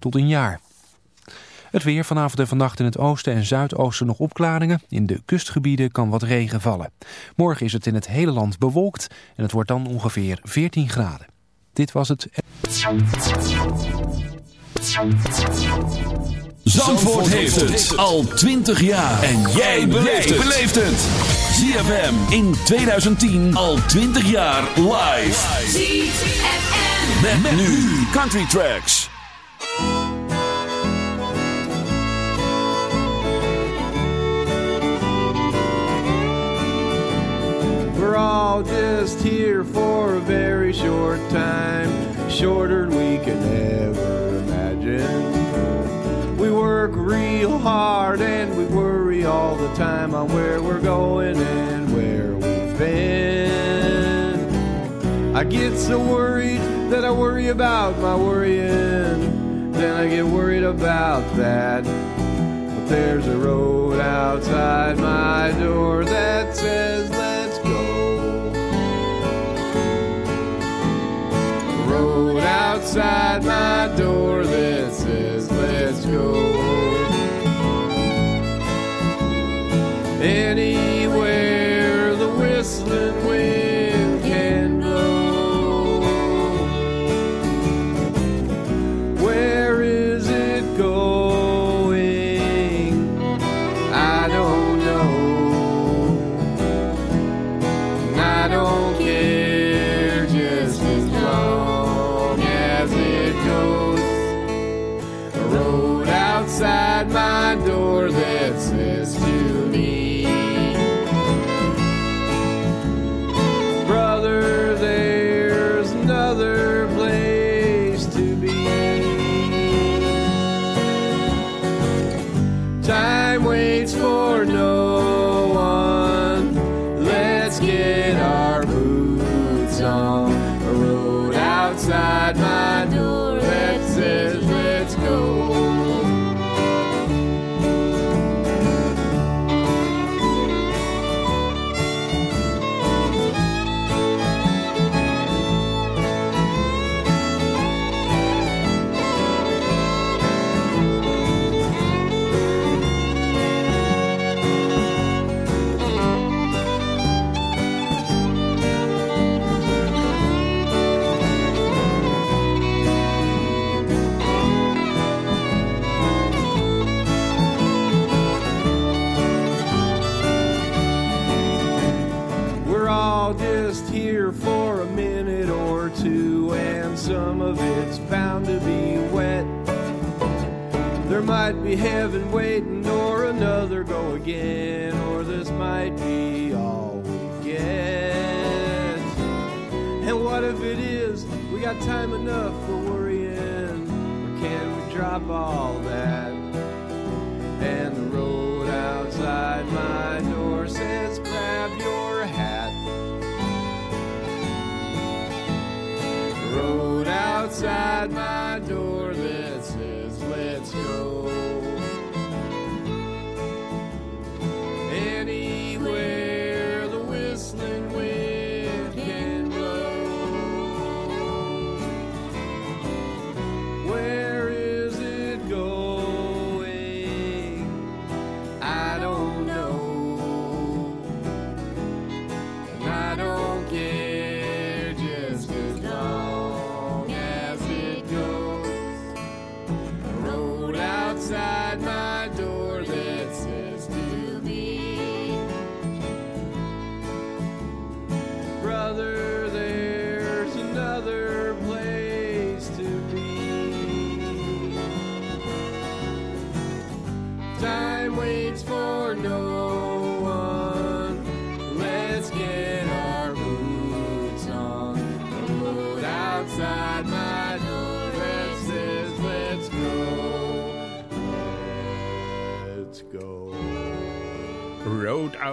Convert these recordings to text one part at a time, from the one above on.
tot een jaar. Het weer vanavond en vannacht in het oosten en zuidoosten nog opklaringen. In de kustgebieden kan wat regen vallen. Morgen is het in het hele land bewolkt en het wordt dan ongeveer 14 graden. Dit was het... Zandvoort heeft het al 20 jaar. En jij beleeft het. ZFM in 2010 al 20 jaar live. ZFM. Met, nu Country Tracks. We're all just here for a very short time, shorter than we can ever imagine. We work real hard and we worry all the time on where we're going and where we've been. I get so worried that I worry about my worrying, then I get worried about that. But there's a road outside my door that says, let's go. road outside my door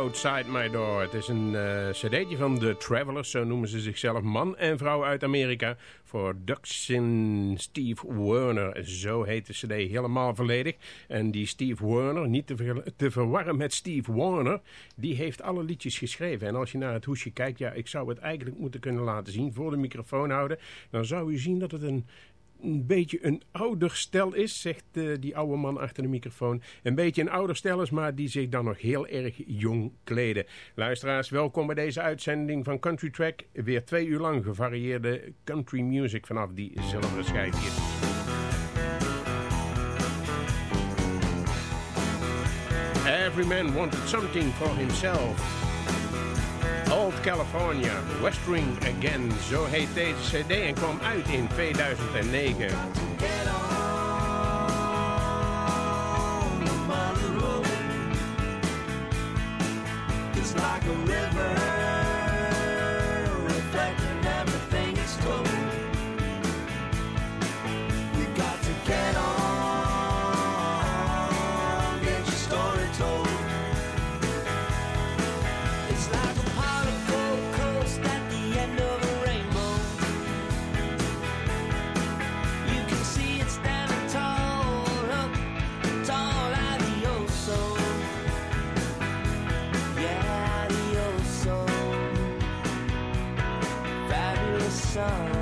Outside My Door. Het is een eh, cd'tje van The Travelers, zo noemen ze zichzelf. Man en vrouw uit Amerika. Voor Duxin Steve Werner. Zo heet de cd helemaal volledig. En die Steve Werner, niet te, te verwarren met Steve Warner... die heeft alle liedjes geschreven. En als je naar het hoesje kijkt... ja, ik zou het eigenlijk moeten kunnen laten zien... voor de microfoon houden... dan zou u zien dat het een een beetje een ouder stel is, zegt uh, die oude man achter de microfoon. Een beetje een ouder stel is, maar die zich dan nog heel erg jong kleden. Luisteraars, welkom bij deze uitzending van Country Track. Weer twee uur lang gevarieerde country music vanaf die zilveren schijfjes. Every man wanted something for himself. Old California, Westering Again, zo heet deze cd en kwam uit in 2009. It's like a river sun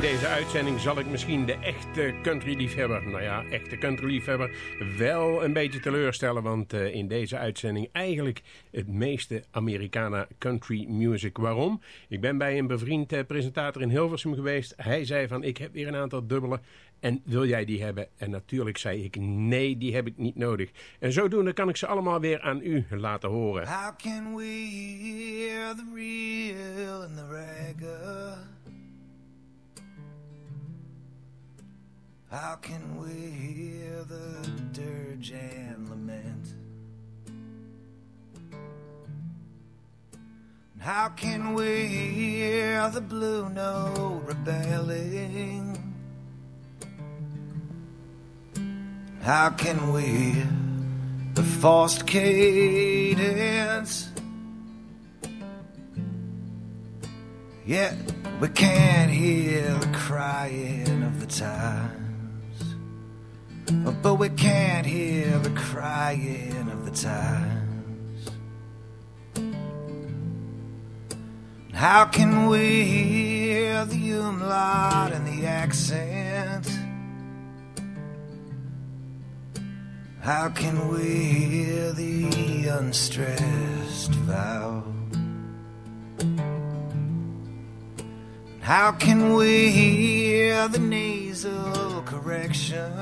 In deze uitzending zal ik misschien de echte countryliefhebber, nou ja, echte countryliefhebber, wel een beetje teleurstellen. Want uh, in deze uitzending eigenlijk het meeste Americana country music. Waarom? Ik ben bij een bevriend uh, presentator in Hilversum geweest. Hij zei van, ik heb weer een aantal dubbele en wil jij die hebben? En natuurlijk zei ik, nee, die heb ik niet nodig. En zodoende kan ik ze allemaal weer aan u laten horen. How can we hear the real and the regular? How can we hear the dirge and lament? How can we hear the blue note rebelling? How can we the forced cadence? Yet we can't hear the crying of the time but we can't hear the crying of the times. How can we hear the umlaut and the accent? How can we hear the unstressed vow? How can we hear the nasal correction?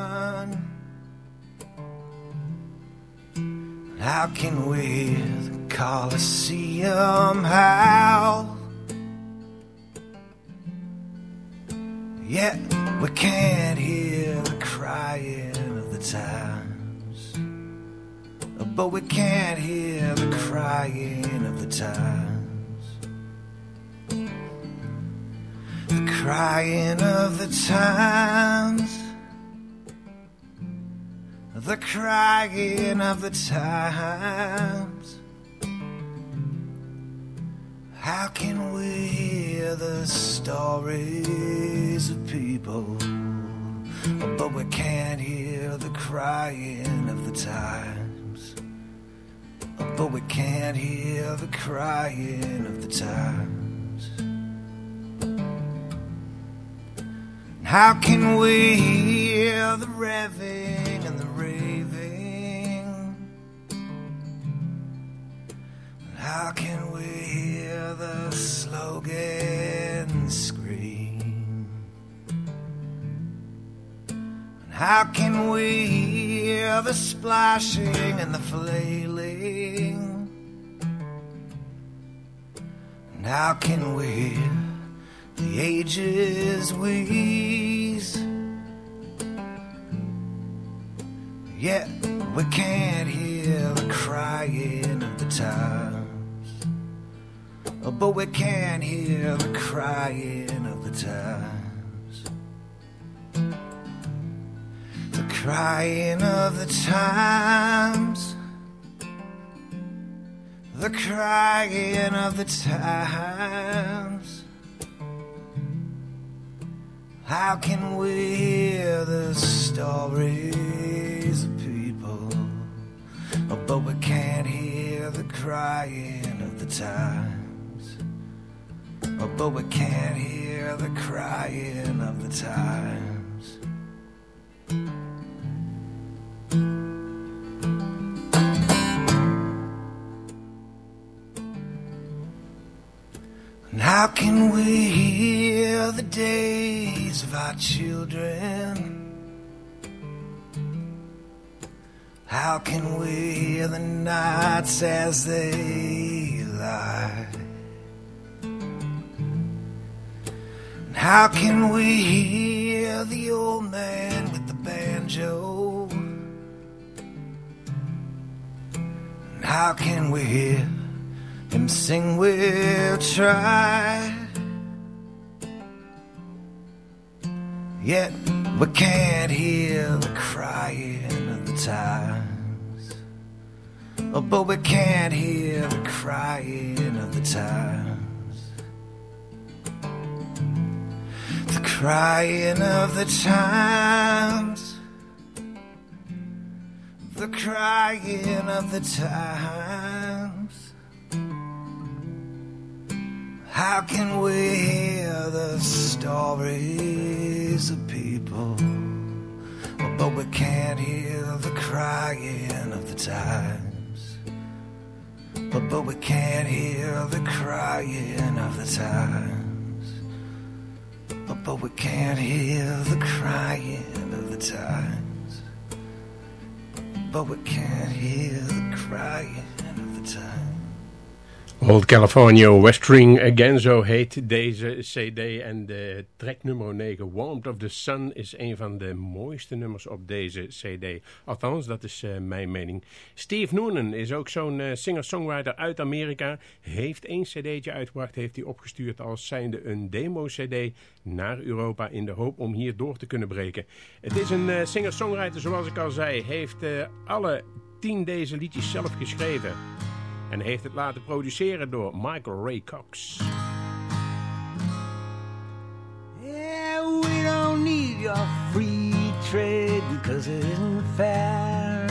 How can we the Colosseum howl? Yet we can't hear the crying of the times. But we can't hear the crying of the times. The crying of the times, the crying of the times. How can we hear the stories of people, but we can't hear the crying of the times? But we can't hear the crying of the times. How can we hear the revving and the raving? How can we hear the slogan scream? And how can we hear the splashing and the flailing? And how can we hear the ages wheeze. Yet we can't hear the crying of the times. Oh, but we can't hear the crying of the times. The crying of the times. The crying of the times. How can we hear the stories of people? Oh, but we can't hear the crying of the times. Oh, but we can't hear the crying of the times. How can we hear the days of our children? How can we hear the nights as they lie? And how can we hear the old man with the banjo? And how can we hear him sing, we'll try. Yet we can't hear the crying of the times. Oh, but we can't hear the crying of the times. The crying of the times. The crying of the times. How can we hear the stories of people, but we can't hear the crying of the times. But, but we can't hear the crying of the times. But, but we can't hear the crying of the times. But we can't hear the crying. Old California Westring Again, zo heet deze cd. En de track nummer 9, Warmth of the Sun, is een van de mooiste nummers op deze cd. Althans, dat is uh, mijn mening. Steve Noonan is ook zo'n uh, singer-songwriter uit Amerika. Heeft één cd'tje uitgebracht, heeft hij opgestuurd als zijnde een demo-cd naar Europa... in de hoop om hier door te kunnen breken. Het is een uh, singer-songwriter, zoals ik al zei. Heeft alle tien deze liedjes zelf geschreven... en heeft het laten produceren door Michael Ray Cox. Yeah, we don't need your free trade because it isn't fair.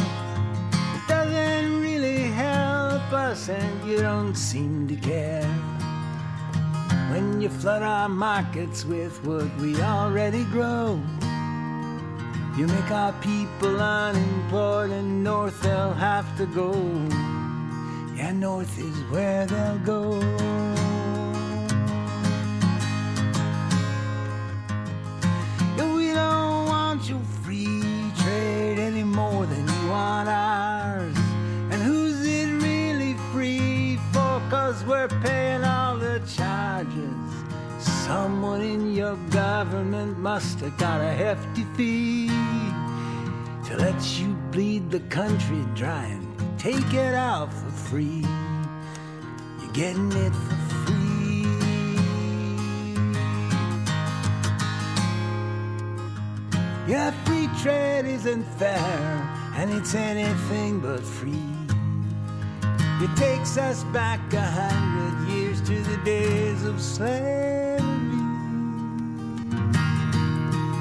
It doesn't really help us and you don't seem to care. When you flood our markets with what we already grow. You make our people unemployed and north they'll have to go. Yeah, north is where they'll go. Yeah, we don't want your free trade any more than you want ours. And who's it really free for? Cause we're paying all the charges. Someone in your government must have got a hefty fee to let you bleed the country dry take it out for free. You're getting it for free. Yeah, free trade isn't fair, and it's anything but free. It takes us back a hundred years to the days of slavery.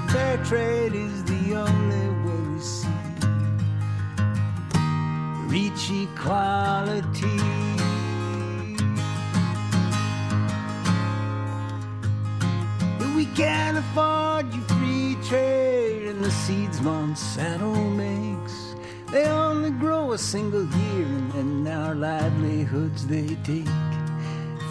Fair trade is the only reach equality. We can't afford you free trade and the seeds Monsanto makes. They only grow a single year and then our livelihoods they take.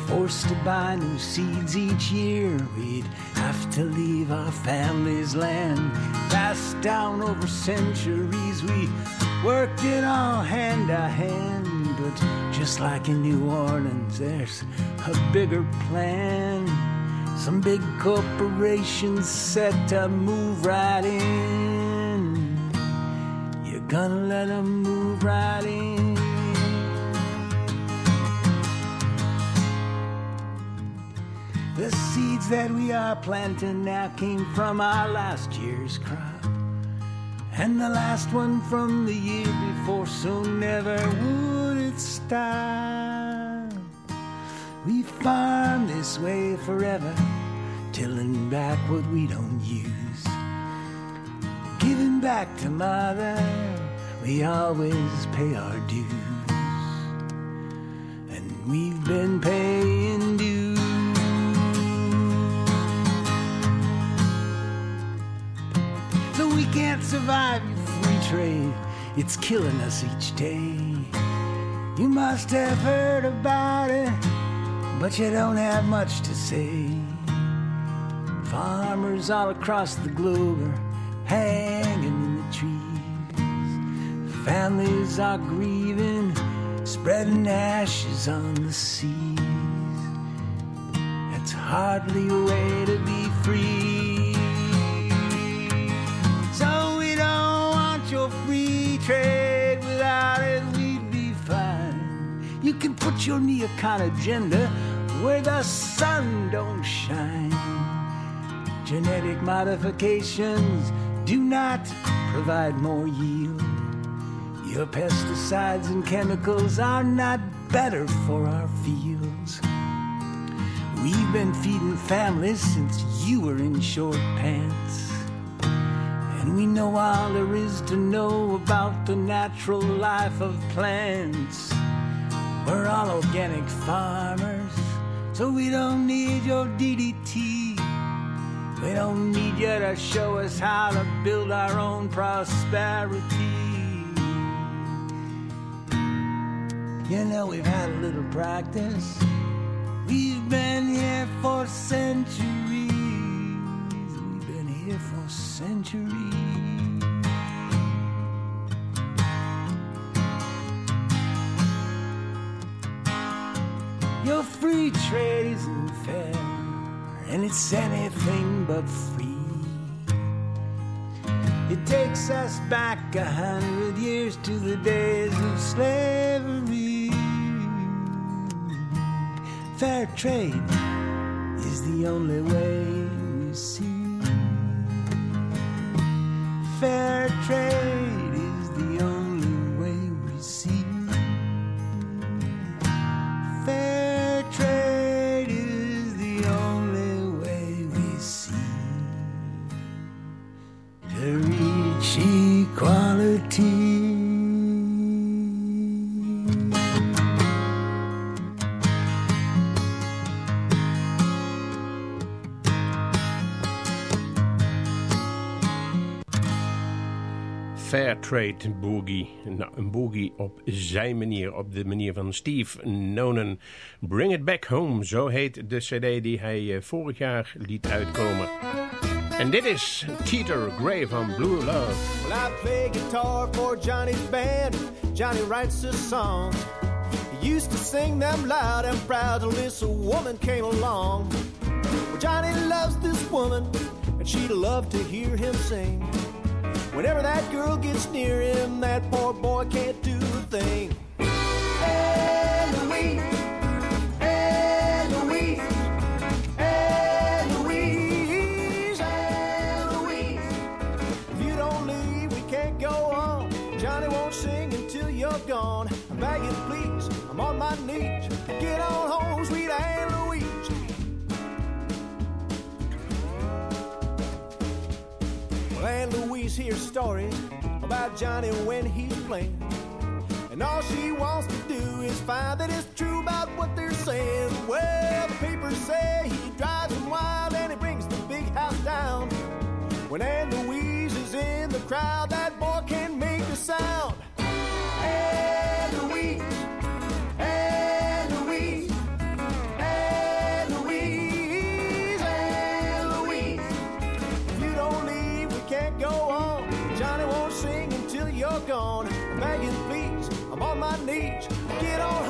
Forced to buy new seeds each year, we'd have to leave our family's land. Passed down over centuries, we worked it all hand to hand. But just like in New Orleans, there's a bigger plan. Some big corporations set to move right in. You're gonna let them move right in. The seeds that we are planting now came from our last year's crop. And the last one from the year before, so never would it stop. We farm this way forever, tilling back what we don't use. Giving back to mother, we always pay our dues. And we've been paying dues. Can't survive your free trade. It's killing us each day. You must have heard about it, but you don't have much to say. Farmers all across the globe are hanging in the trees. Families are grieving, spreading ashes on the seas. It's hardly a way to be free. Trade. Without it, we'd be fine. You can put your neocon agenda where the sun don't shine. Genetic modifications do not provide more yield. Your pesticides and chemicals are not better for our fields. We've been feeding families since you were in short pants. And we know all there is to know about the natural life of plants. We're all organic farmers, so we don't need your DDT. We don't need you to show us how to build our own prosperity. You know, we've had a little practice. We've been here for centuries. Centuries. Your free trade isn't fair, and it's anything but free. It takes us back a hundred years to the days of slavery. Fair trade is the only way we see. Fair trade Fair Trade Boogie. Nou, een boogie op zijn manier, op de manier van Steve Nonen. Bring It Back Home, zo heet de cd die hij eh, vorig jaar liet uitkomen. En dit is Teeter Gray van Blue Love. Well, I play guitar for Johnny's band. Johnny writes the songs. He used to sing them loud and proud till this woman came along. Johnny loves this woman, and she'd love to hear him sing. Whenever that girl gets near him, that poor boy can't do a thing. Hey, Louise. Hey, Louise. Hey, Louise. Hey, Louise. If you don't leave, we can't go on. Johnny won't sing until you're gone. I'm begging, please. I'm on my knees. Get on home, sweet Aunt Aunt Louise hears stories about Johnny when he's playing. And all she wants to do is find that it's true about what they're saying. Well, the papers say he drives them wild and he brings the big house down. When Aunt Louise is in the crowd, that boy can make a sound. Get on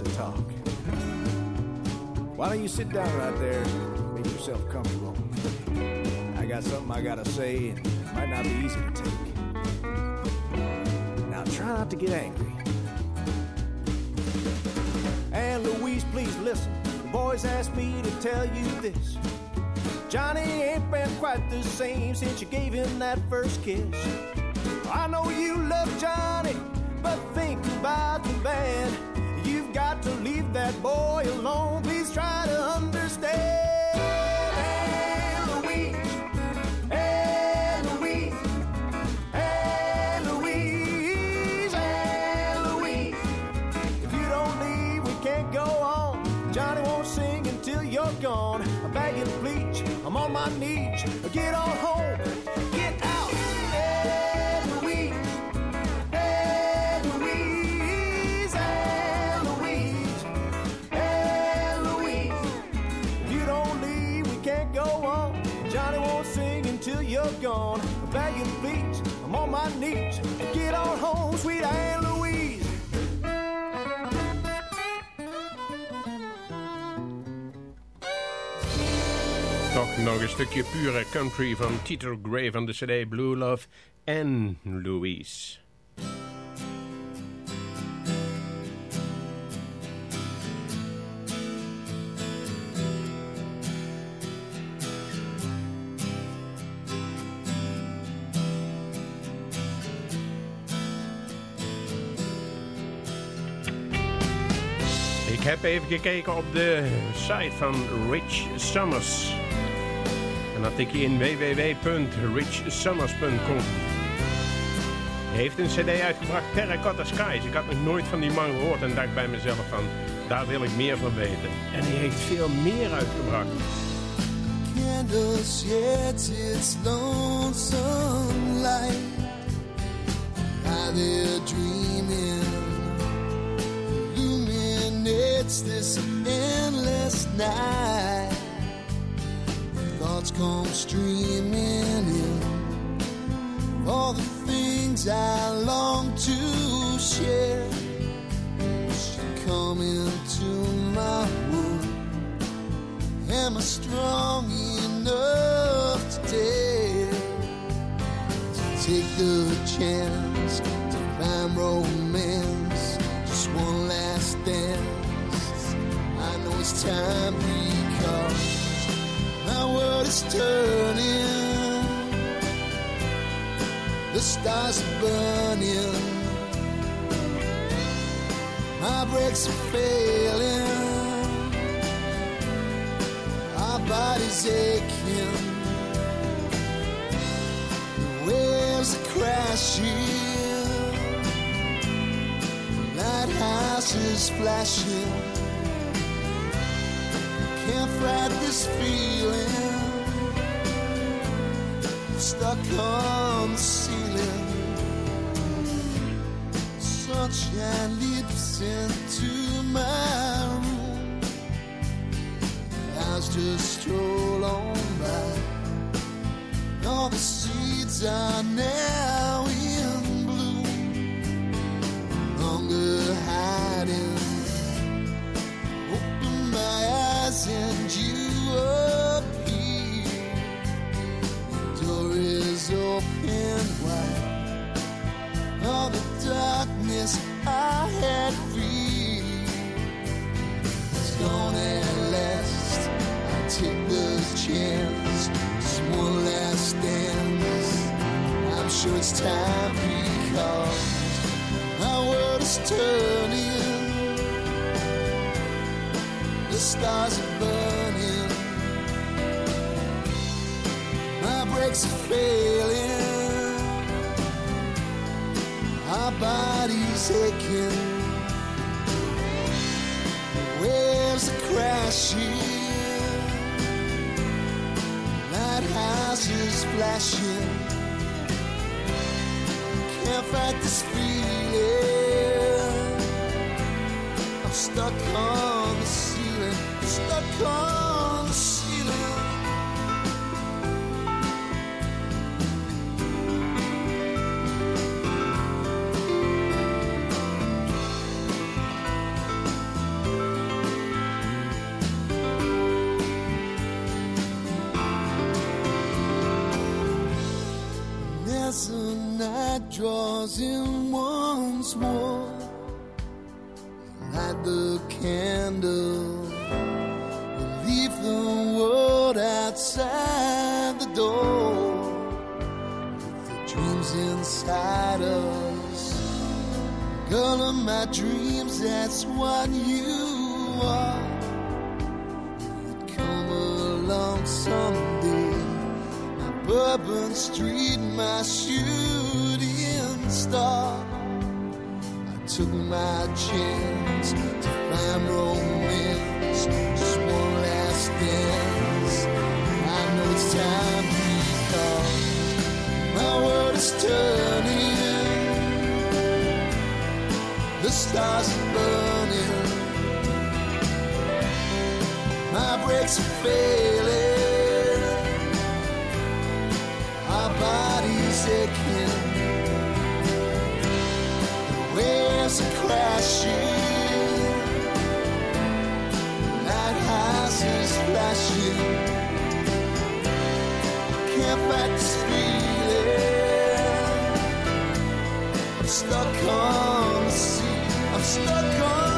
to talk. Why don't you sit down right there, make yourself comfortable? I got something I gotta say, and it might not be easy to take. Now try not to get angry. And Louise, please listen. The boys asked me to tell you this. Johnny ain't been quite the same since you gave him that first kiss. I know you love Johnny, but think about the band. Leave that boy alone. Please try to understand. Aunt Louise, Aunt Louise, Aunt Louise, Aunt Louise. If you don't leave, we can't go on. Johnny won't sing until you're gone. I'm begging, please. I'm on my knees. Get on home. Knees. Get on home, sweet Aunt Louise. Toch nog een stukje pure country van Teeter Gray van de cd Blue Love en Louise. Heb even gekeken op de site van Rich Summers. En dan tik je in www.richsummers.com. Heeft een cd uitgebracht, Terracotta Skies. Ik had nog nooit van die man gehoord en dacht bij mezelf van, daar wil ik meer van weten. En hij heeft veel meer uitgebracht. Its this endless night. Thoughts come streaming in. All the things I long to share. She come into my world. Am I strong enough to dare to take the chance Time because my world is turning. The stars are burning. My brakes are failing. Our bodies aching. The waves are crashing. Lighthouses flashing. Fight this feeling. Stuck on the ceiling. Sunshine leaps into my room. Clouds just stroll on by. All the seeds are now turning. The stars are burning. My brakes are failing. Our bodies aching. Waves are crashing. Lighthouses flashing. Can't fight this feeling. Stuck on the ceiling. Stuck on the ceiling. That's what you are. You'd come along someday. My Bourbon Street, my shooting star. I took my chance My brakes are failing. Our bodies aching. The waves are crashing. Lighthouses flashing. Can't fight this feeling. I'm stuck on the sea. I'm stuck on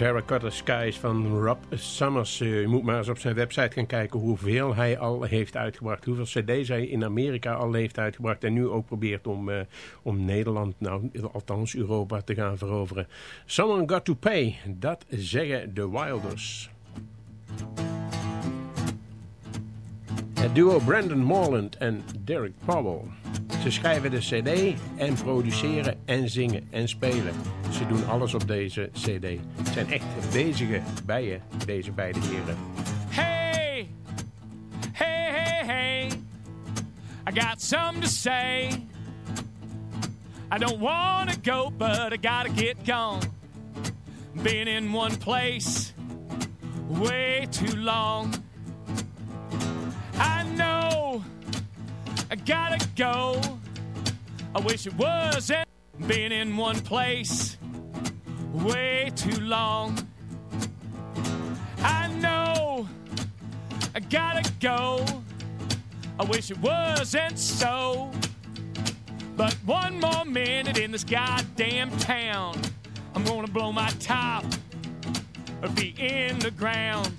Terracotta Skies van Rob Summers. Je moet maar eens op zijn website gaan kijken hoeveel hij al heeft uitgebracht. Hoeveel cd's hij in Amerika al heeft uitgebracht. En nu ook probeert om, uh, om Nederland, nou althans Europa, te gaan veroveren. Someone got to pay. Dat zeggen de Wilders. Het duo Brandon Morland en Derek Powell. Ze schrijven de cd en produceren en zingen en spelen. Ze doen alles op deze cd. Het zijn echt bezige bijen, deze beide heren. Hey, hey, hey, hey. I got something to say. I don't want to go, but I gotta get gone. Been in one place way too long. I know I gotta go. I wish it wasn't been in one place way too long. I know I gotta go. I wish it wasn't so. But one more minute in this goddamn town, I'm gonna blow my top or be in the ground.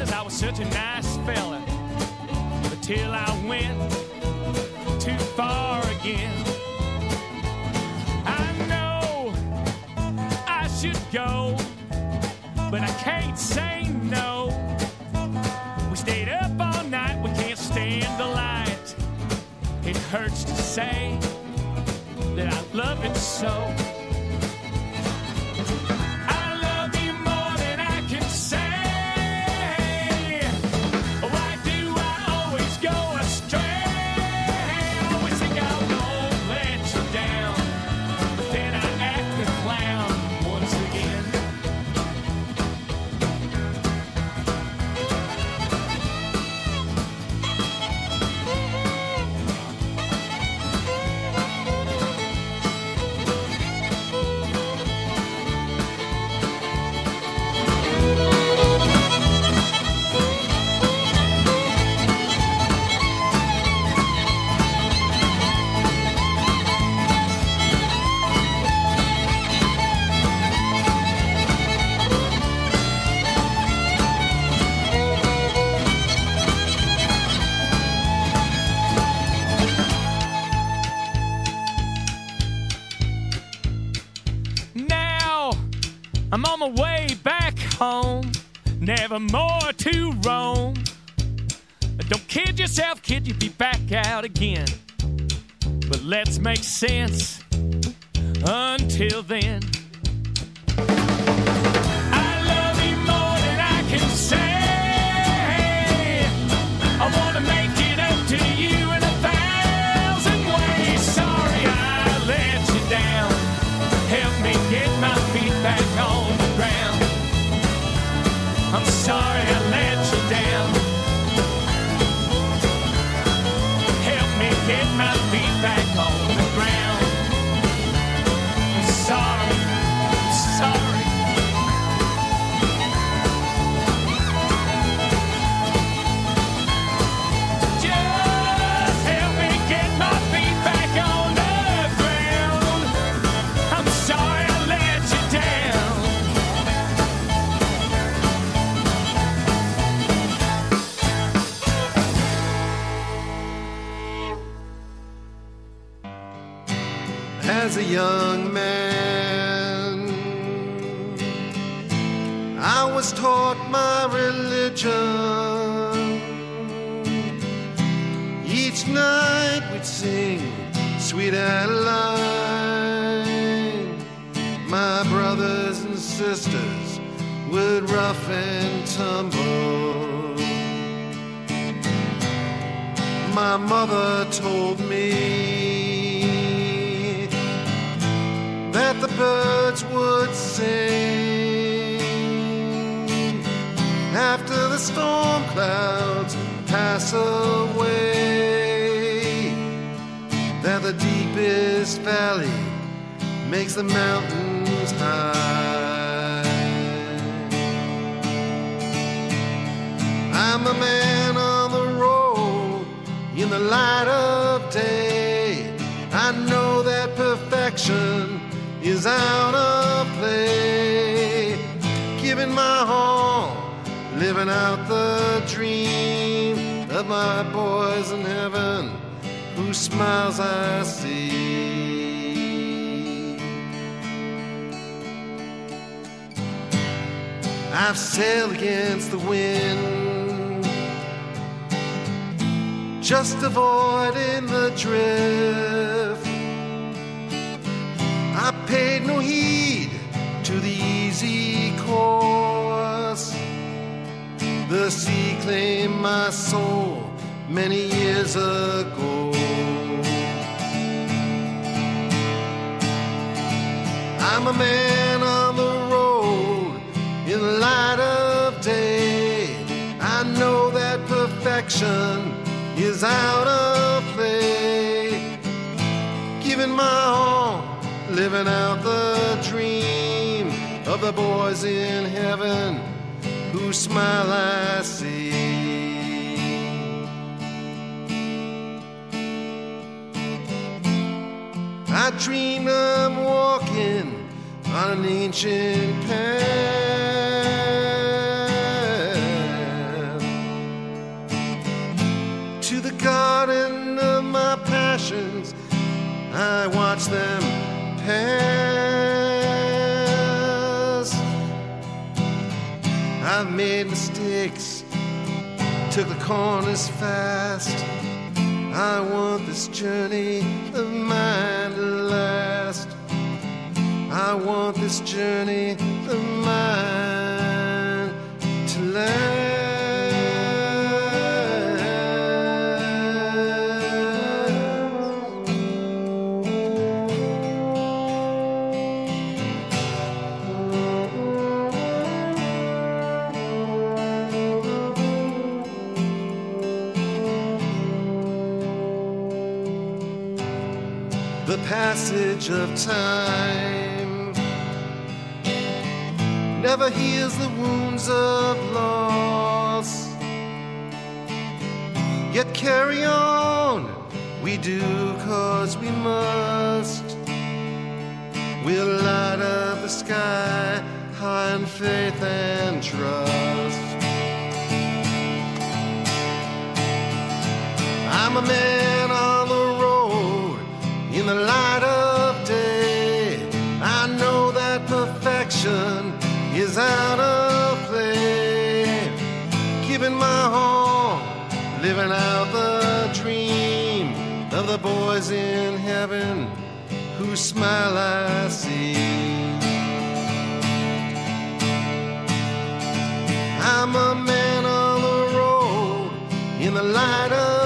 I was such a nice fella. Until I went too far again. I know I should go, but I can't say no. We stayed up all night, we can't stand the light. It hurts to say that I love it so. Never more to roam. Don't kid yourself, kid, you'll be back out again. But let's make sense until then. All, living out the dream of my boys in heaven, whose smiles I see. I've sailed against the wind, just avoiding the drift. I paid no heed to the easy course. The sea claimed my soul many years ago. I'm a man on the road in the light of day. I know that perfection is out of play. Giving my all, living out the dream of the boys in heaven whose smile I see. I dream I'm walking on an ancient path to the garden of my passions. I watch them pass. I've made mistakes, took the corners fast. I want this journey of mine to last. I want this journey of mine to last. Passage of time never heals the wounds of loss. Yet carry on, we do cause we must. We'll light up the sky high in faith and trust. I'm a man the light of day. I know that perfection is out of play. Giving my all, living out the dream of the boys in heaven whose smile I see. I'm a man on the road in the light of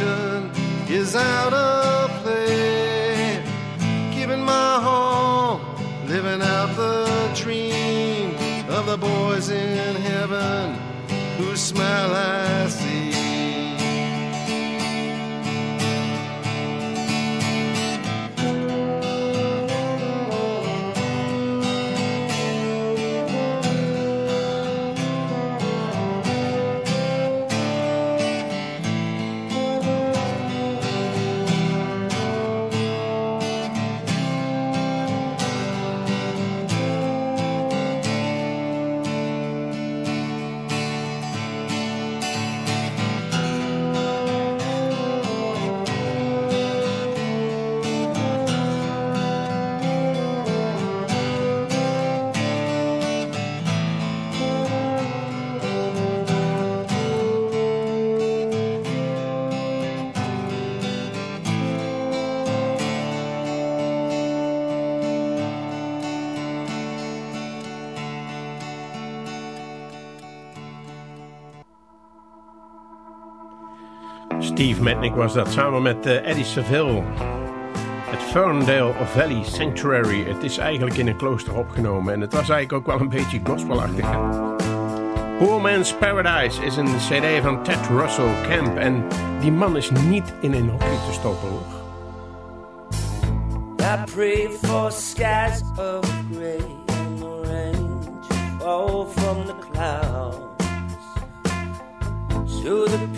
is out of play. Giving my all, living out the dream of the boys in heaven whose smile I see. Steve Metnick was dat samen met uh, Eddie Saville. Het Ferndale Valley Sanctuary. Het is eigenlijk in een klooster opgenomen en het was eigenlijk ook wel een beetje gospelachtig. Poor Man's Paradise is een cd van Ted Russell Camp en die man is niet in een hokje te stoppen hoor. I pray for skies of gray and to from the clouds. So the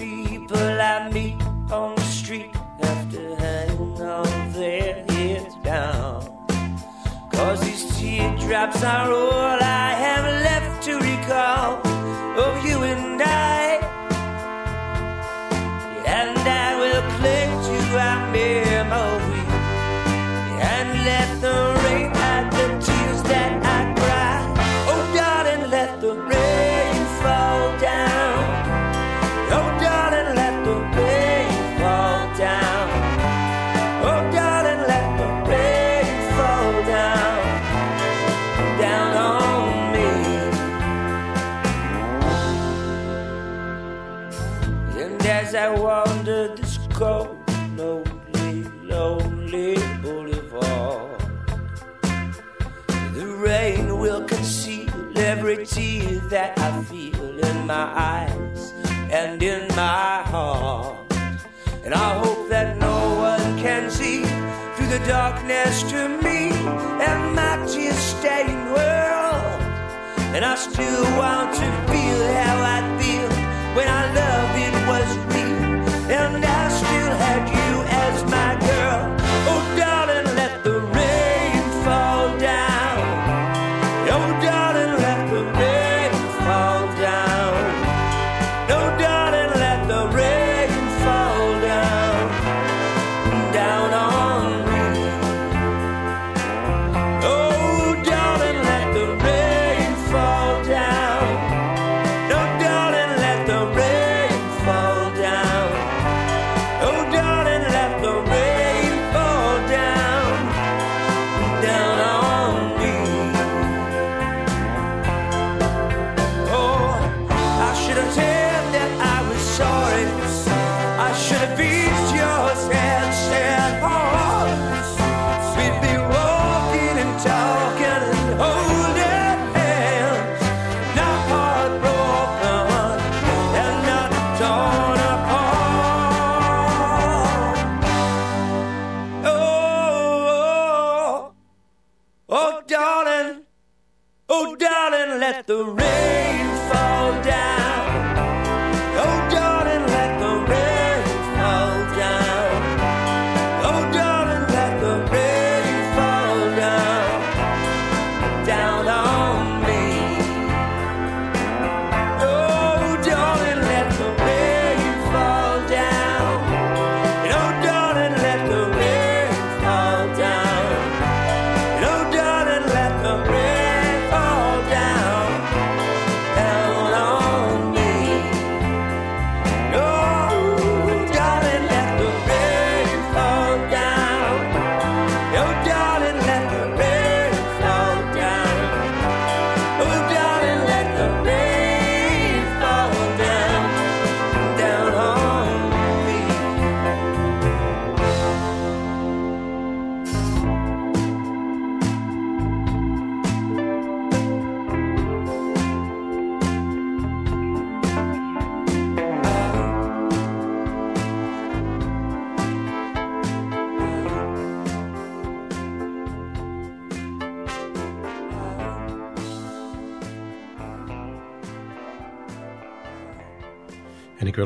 teardrops are all I I wander this cold, lonely, lonely boulevard, the rain will conceal every tear that I feel in my eyes and in my heart. And I hope that no one can see through the darkness to me and my tear stained world. And I still want to feel how I feel when I love it was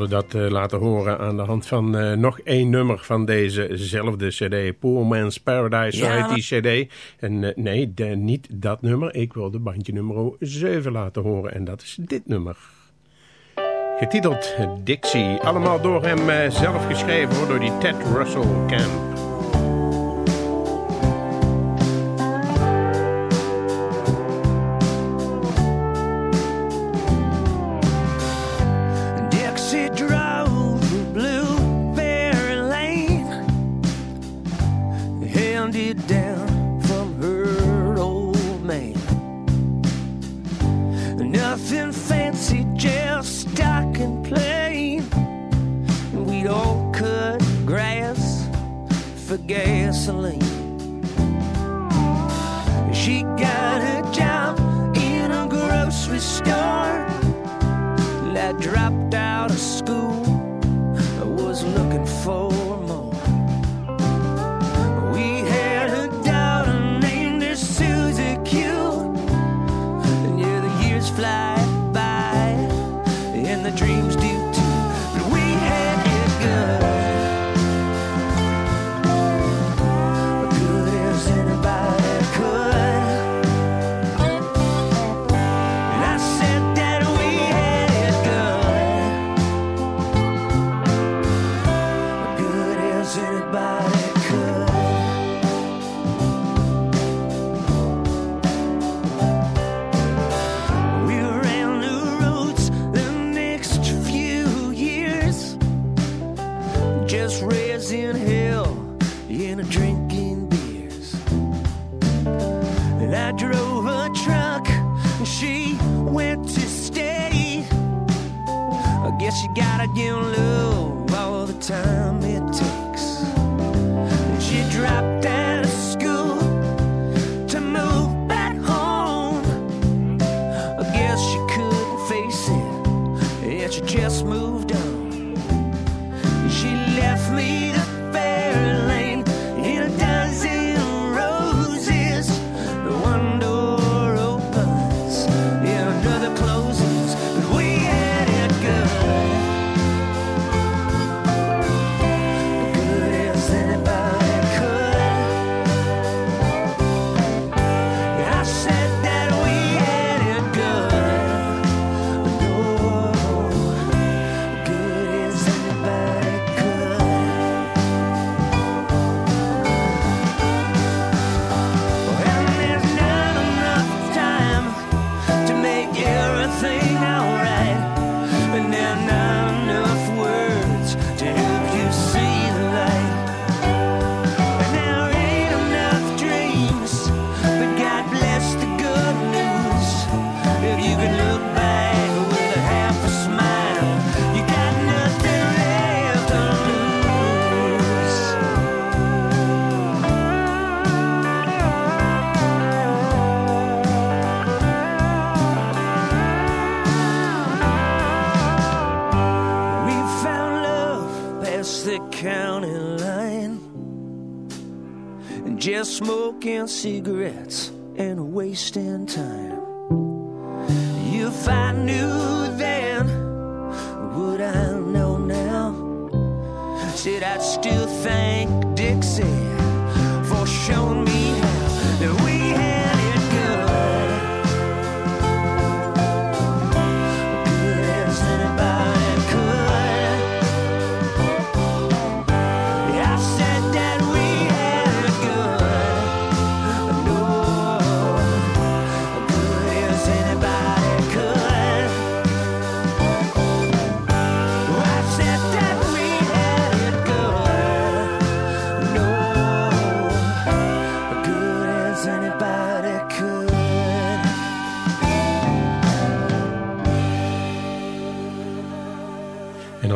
Dat eh, laten horen aan de hand van eh, nog één nummer van dezezelfde cd. Poor Man's Paradise, zo Ja. heet die cd. En eh, nee, de- niet dat nummer. Ik wilde bandje nummer 7 laten horen. En dat is dit nummer. Getiteld Dixie. Allemaal door hem zelf geschreven hoor, door die Ted Russell Camp. for gasoline. She got a job in a grocery store. That dropped out of school. I was looking for.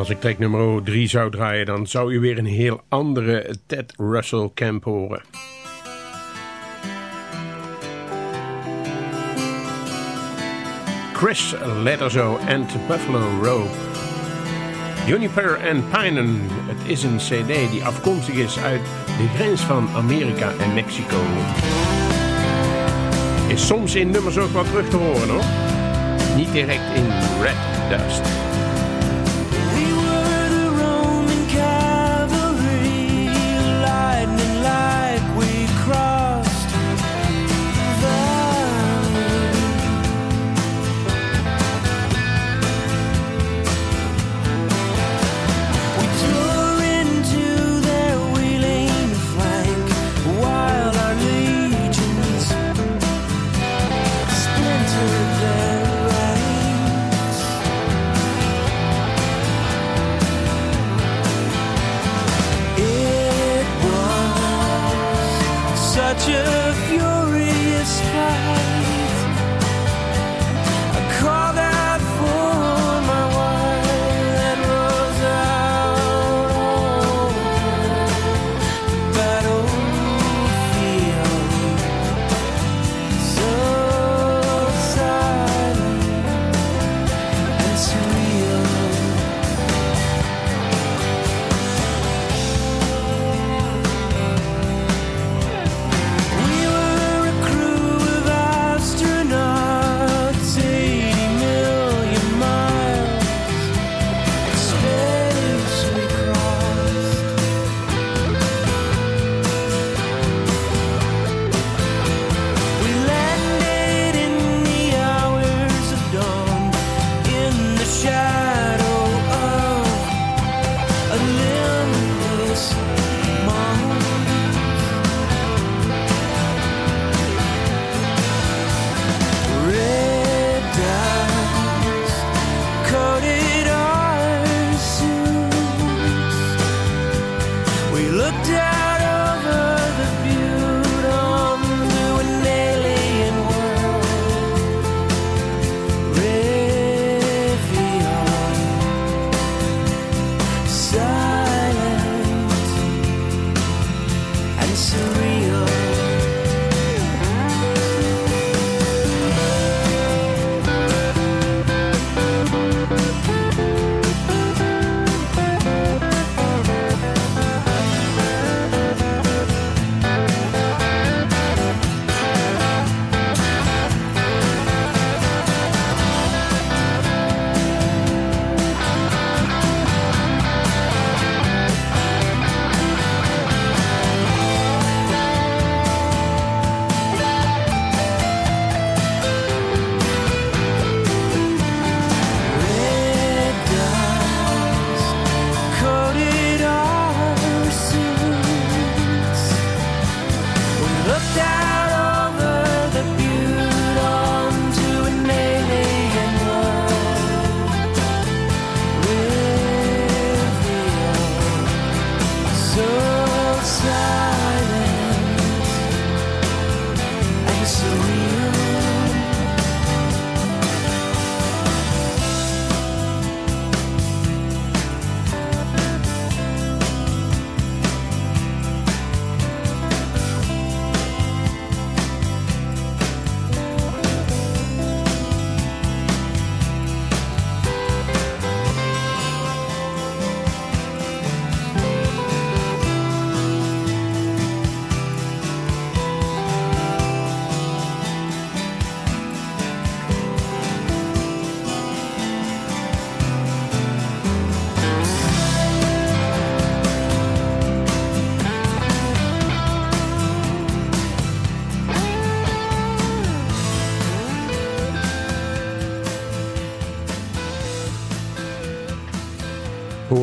Als ik track nummer 3 zou draaien, dan zou u weer een heel andere Ted Russell Camp horen. Chris Letterzo en Buffalo Rope. Juniper en Pinen. Het is een cd die afkomstig is uit de grens van Amerika en Mexico. Is soms in nummers ook wel terug te horen hoor. Niet direct in Red Dust.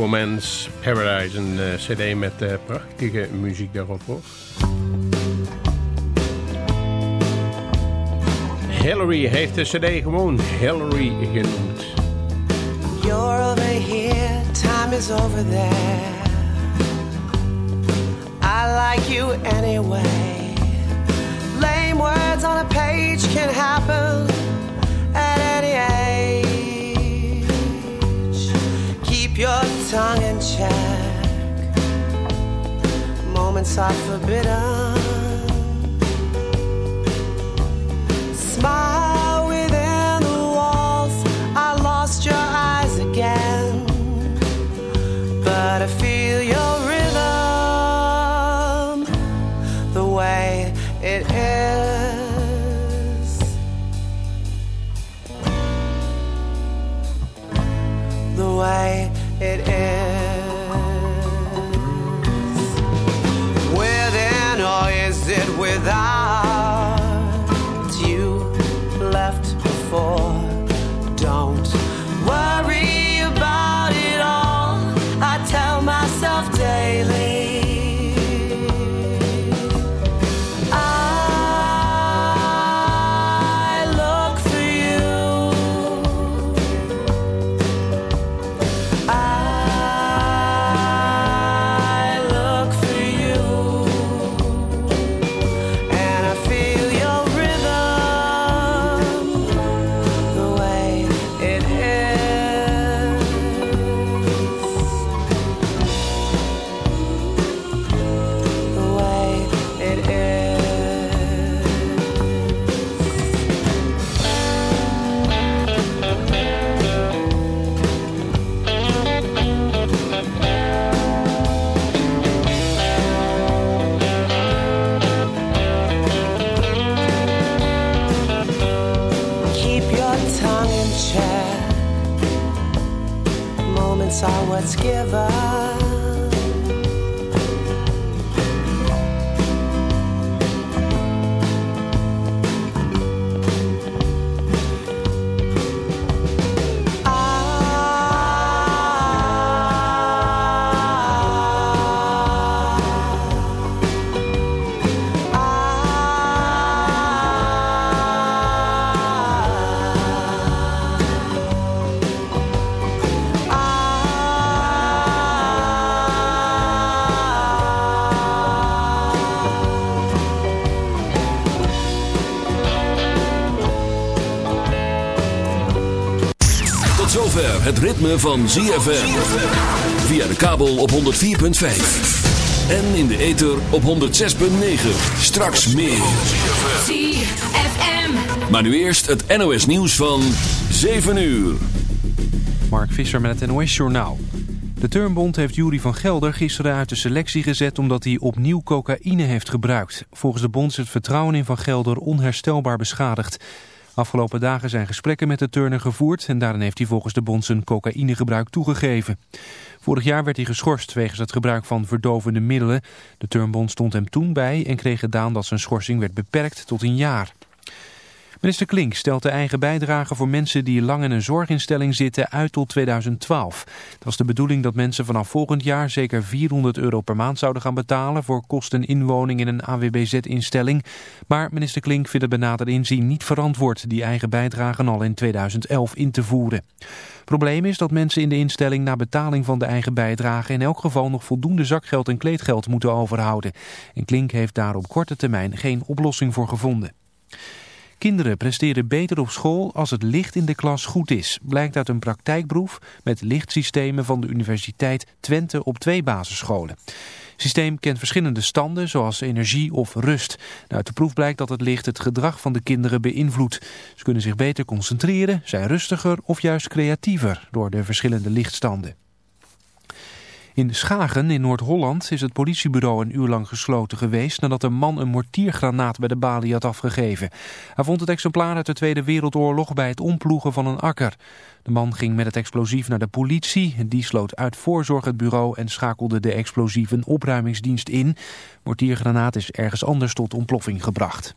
Paradise, een uh, cd met uh, prachtige muziek daarop hoor. Hillary heeft de cd gewoon Hillary genoemd. You're over here, time is over there. I like you anyway. Lame words on a page can happen tongue in check. Moments are forbidden. Het ritme van ZFM. Via de kabel op 104.5. En in de ether op 106.9. Straks meer. ZFM. Maar nu eerst het NOS nieuws van 7 uur. Mark Visser met het NOS-journaal. De Turnbond heeft Jury van Gelder gisteren uit de selectie gezet... omdat hij opnieuw cocaïne heeft gebruikt. Volgens de bond is het vertrouwen in Van Gelder onherstelbaar beschadigd. Afgelopen dagen zijn gesprekken met de turner gevoerd... en daarin heeft hij volgens de bond zijn cocaïnegebruik toegegeven. Vorig jaar werd hij geschorst wegens het gebruik van verdovende middelen. De Turnbond stond hem toen bij en kreeg gedaan dat zijn schorsing werd beperkt tot een jaar. Minister Klink stelt de eigen bijdrage voor mensen die lang in een zorginstelling zitten uit tot 2012. Het was de bedoeling dat mensen vanaf volgend jaar zeker 400 euro per maand zouden gaan betalen voor kosten inwoning in een AWBZ-instelling. Maar minister Klink vindt het benaderd inzien niet verantwoord die eigen bijdrage al in 2011 in te voeren. Probleem is dat mensen in de instelling na betaling van de eigen bijdrage in elk geval nog voldoende zakgeld en kleedgeld moeten overhouden. En Klink heeft daar op korte termijn geen oplossing voor gevonden. Kinderen presteren beter op school als het licht in de klas goed is. Blijkt uit een praktijkproef met lichtsystemen van de Universiteit Twente op twee basisscholen. Het systeem kent verschillende standen zoals energie of rust. Uit de proef blijkt dat het licht het gedrag van de kinderen beïnvloedt. Ze kunnen zich beter concentreren, zijn rustiger of juist creatiever door de verschillende lichtstanden. In Schagen in Noord-Holland is het politiebureau een uur lang gesloten geweest nadat een man een mortiergranaat bij de balie had afgegeven. Hij vond het exemplaar uit de Tweede Wereldoorlog bij het omploegen van een akker. De man ging met het explosief naar de politie. Die sloot uit voorzorg het bureau en schakelde de explosieve opruimingsdienst in. Mortiergranaat is ergens anders tot ontploffing gebracht.